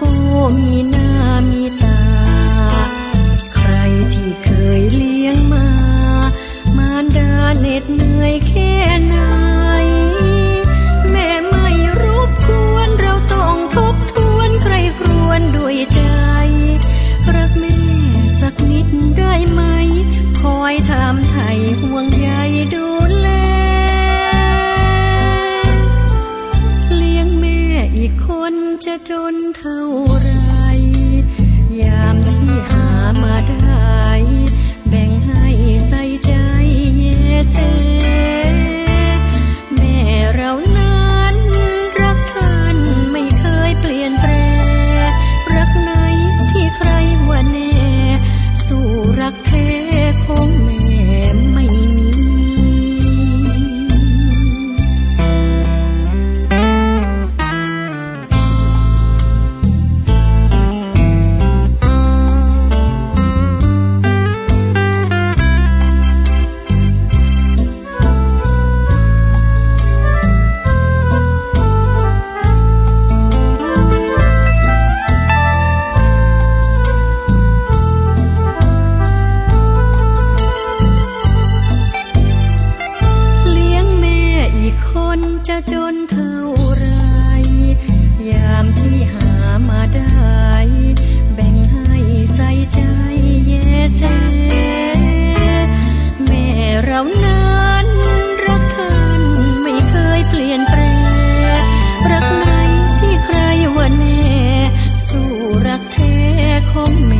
គួរមានណាមាន for me.